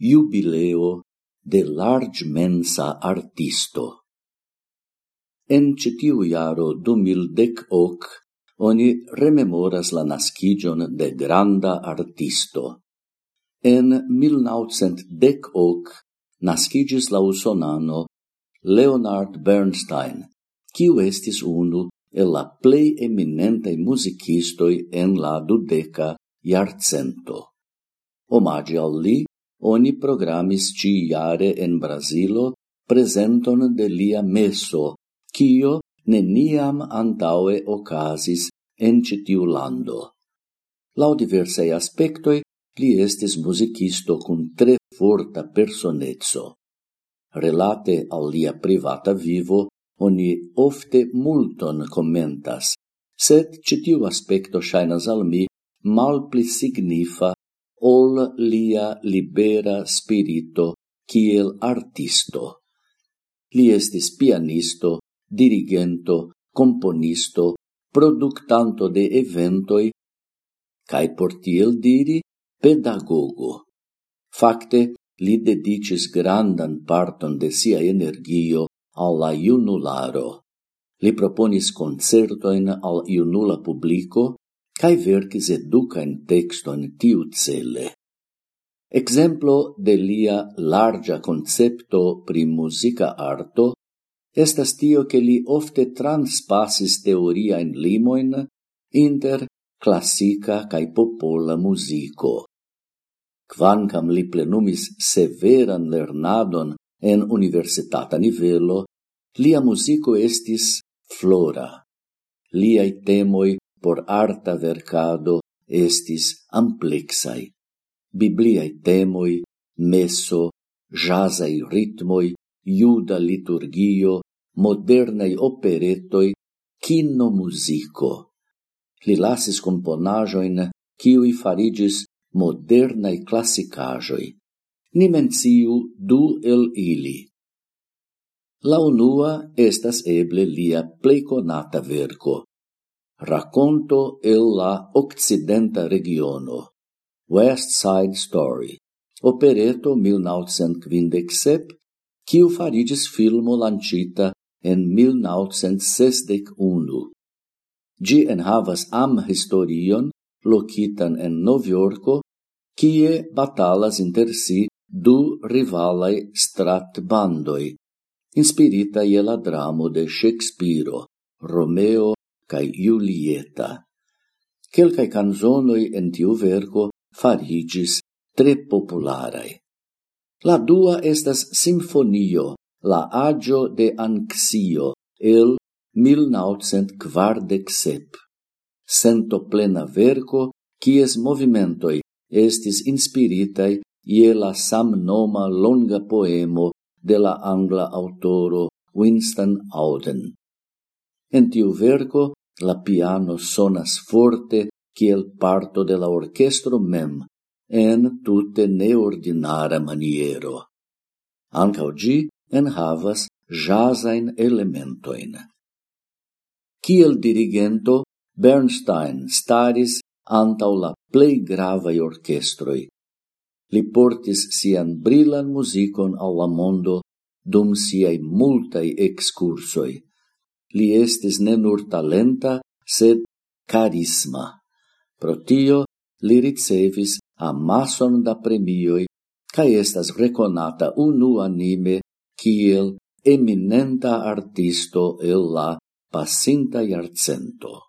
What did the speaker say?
jubileo de large mensa artisto. En citiu iaro 2010 oni rememoras la nascigion de granda artisto. En 1910 nascigis la usonano Leonard Bernstein, kiu estis unu el la plei eminentai musicistoi en la dudeca iarcento. Omagi al li oni programis ci iare en Brasilo presenton de lia meso, cio neniam antaue ocasis en citiu lando. Lau diversei aspectoi, li estis musicisto cun tre forta personezzo. Relate al lia privata vivo, oni ofte multon commentas, sed citiu aspecto shainas al mi mal pli signifa ol lia libera spirito kiel artisto. Li estis pianisto, dirigento, componisto, productanto de eventoi, cae por tiel diri pedagogo. Fakte, li dedicis grandan parton de sia energio alla iunularo. Li proponis concertoin al iunula publico, cae vercis educan texton tiu cele. Exemplo de lia larga concepto pri musica arto estas tio che li ofte transpassis teoria in limoin inter classica cae popola musico. Quancam li plenumis severan lernadon en universitata nivelo, lia musico estis flora. Liai temoi por arta vercado estis amplexai. Bibliai temoi, meso, jazai ritmoi, iuda liturgio, modernai operetoi, kino musico. Li lasis componajoin, kiui farigis modernai classicajoi. Ni menciu du el ili. La unua estas eble lia plei conata verco, Racconto el la occidenta regiono. West Side Story. Opereto 1957, quiu farigis filmo lancita en 1961. Gi enhavas am historion locitan en Noviorco, kie batalas inter si du rivalai strat bandoi, inspirita je la dramo de Shakespeare, Romeo cae Julieta. Quelcae canzonoi en tiu verco farigis tre popularae. La dua estas Sinfonio, la agio de Anxio, el 1947. Sento plena verco, quies movimentoi estis inspiritai ie la samnoma longa poemo de la angla autoro Winston Auden. En tiu verco la piano sonas forte kiel parto de la orchestro mem, en tute neordinara maniero. Ancao gi enhavas jazain elementoin. Kiel dirigento, Bernstein staris antau la plei gravai orchestroi. Li portis sian brilan musicon alla mondo dum siai multai excursoi. Li estis ne nur talenta, sed carisma. Pro tio li ricevis amason da premioi ca estas reconata unu anime kiel eminenta artisto el la pasinta iarcento.